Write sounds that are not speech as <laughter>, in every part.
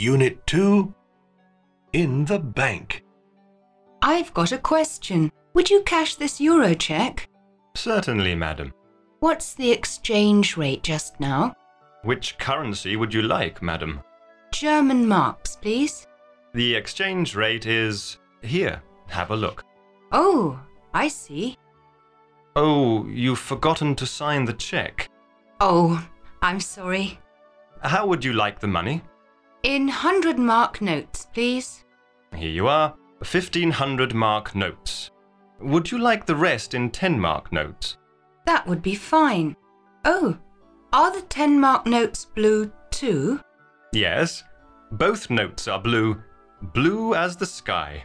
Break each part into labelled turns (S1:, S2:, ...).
S1: Unit 2 In the bank.
S2: I've got a question. Would you cash this euro cheque?
S3: Certainly, madam.
S2: What's the exchange rate just now?
S3: Which currency would you like, madam?
S2: German marks, please.
S3: The exchange rate is here. Have a look.
S2: Oh, I see.
S3: Oh, you've forgotten to sign the cheque.
S2: Oh, I'm sorry.
S3: How would you like the money?
S2: In 100 mark notes, please.
S3: Here you are, 1500 mark notes. Would you like the rest in 10 mark notes?
S2: That would be fine. Oh, are the 10 mark notes blue too?
S3: Yes, both notes are blue, blue as the sky.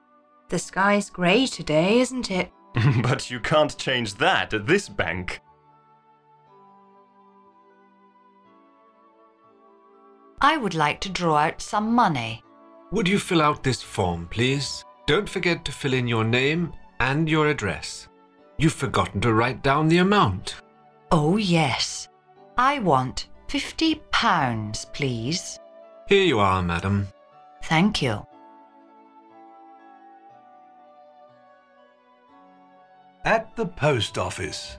S2: The sky's grey today, isn't it? <laughs>
S3: but you can't change that at this bank.
S4: I would like to draw out some money.
S5: Would you fill out this form, please? Don't forget to fill in your name and your address. You've forgotten to write down the amount.
S4: Oh, yes. I want fifty pounds, please.
S5: Here you are, madam.
S4: Thank you.
S1: At the post office.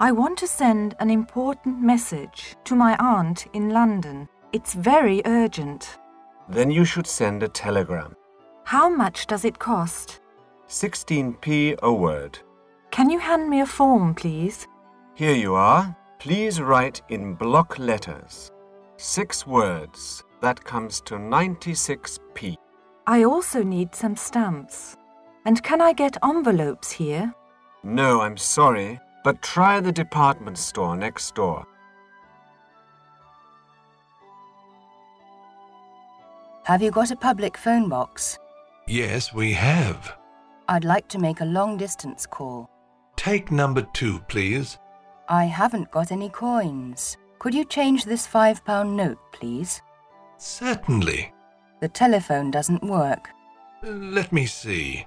S6: I want to send an important message to my aunt in London. It's very urgent.
S7: Then you should send a telegram.
S6: How much does it cost?
S7: 16p a word.
S6: Can you hand me a form, please?
S7: Here you are. Please write in block letters. Six words. That comes to 96p.
S6: I also need some stamps. And can I get envelopes here?
S7: No, I'm sorry, but try the department store next door.
S2: Have you got a public phone box?
S1: Yes, we have.
S2: I'd like to make a long distance call.
S1: Take number 2, please.
S2: I haven't got any coins. Could you change this £5 note, please?
S1: Certainly.
S2: The telephone doesn't work.
S1: Let me see.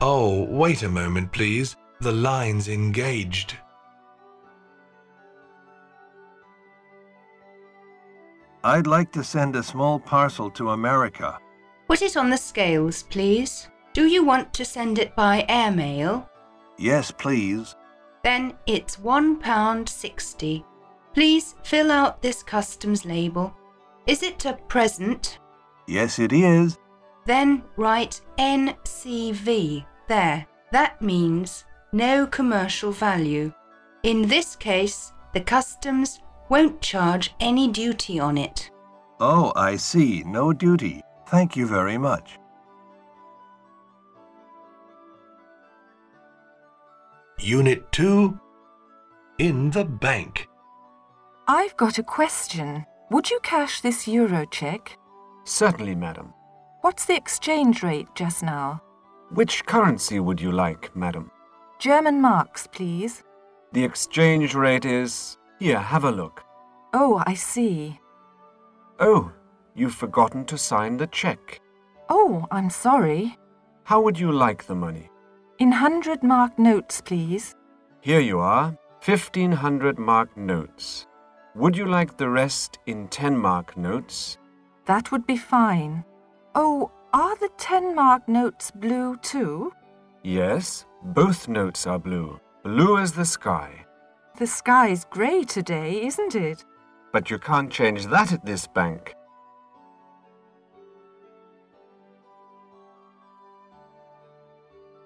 S1: Oh, wait a moment, please. The line's engaged.
S8: I'd like to send a small parcel to America.
S2: Put it on the scales, please. Do you want to send it by airmail?
S8: Yes, please.
S2: Then it's £1.60. Please fill out this customs label. Is it a present?
S8: Yes, it is.
S2: Then write NCV there. That means no commercial value. In this case, the customs won't charge any duty on it.
S8: Oh, I see. No duty. Thank you very much.
S1: Unit 2 In the bank.
S6: I've got a question. Would you cash this euro cheque?
S7: Certainly, madam.
S6: What's the exchange rate just now?
S7: Which currency would you like, madam?
S6: German marks, please.
S7: The exchange rate is. Here, have a look.
S6: Oh, I see.
S7: Oh, you've forgotten to sign the cheque.
S6: Oh, I'm sorry.
S7: How would you like the money?
S6: In 100 mark notes, please.
S7: Here you are, 1500 mark notes. Would you like the rest in 10 mark notes?
S6: That would be fine. Oh, are the 10 mark notes blue too?
S7: Yes, both notes are blue. Blue as the sky.
S6: The sky's grey today, isn't it?
S7: But you can't change that at this bank.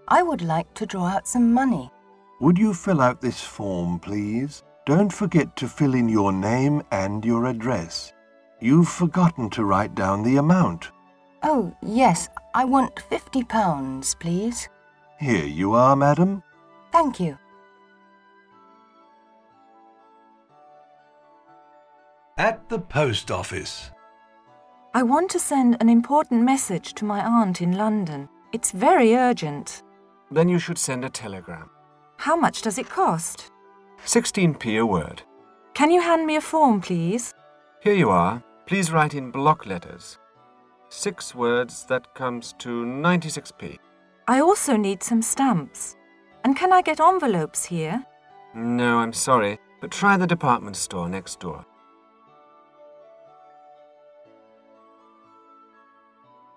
S2: I would like to draw out some money.
S8: Would you fill out this form, please? Don't forget to fill in your name and your address. You've forgotten to write down the amount.
S2: Oh, yes, I want £50, please.
S8: Here you are, madam.
S2: Thank you.
S1: At the post office.
S6: I want to send an important message to my aunt in London. It's very urgent.
S7: Then you should send a telegram.
S6: How much does it cost?
S7: 16p a word.
S6: Can you hand me a form, please?
S7: Here you are. Please write in block letters. Six words, that comes to 96p.
S6: I also need some stamps. And can I get envelopes here?
S7: No, I'm sorry, but try the department store next door.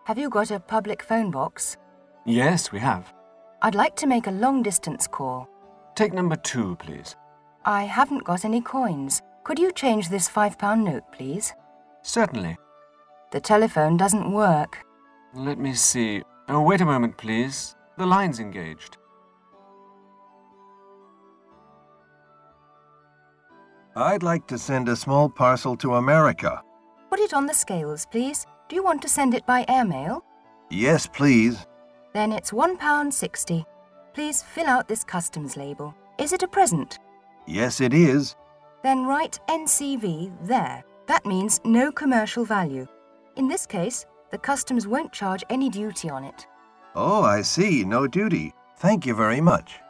S2: Have you got a public phone box?
S7: Yes, we have.
S2: I'd like to make a long distance call.
S7: Take number two, please.
S2: I haven't got any coins. Could you change this £5 note, please?
S7: Certainly.
S2: The telephone doesn't work.
S7: Let me see. Oh, wait a moment, please. The line's engaged.
S8: I'd like to send a small parcel to America.
S2: Put it on the scales, please. Do you want to send it by airmail?
S8: Yes, please.
S2: Then it's £1.60. Please fill out this customs label. Is it a present?
S8: Yes, it is.
S2: Then write NCV there. That means no commercial value. In this case, the customs won't charge any duty on it.
S8: Oh, I see. No duty. Thank you very much.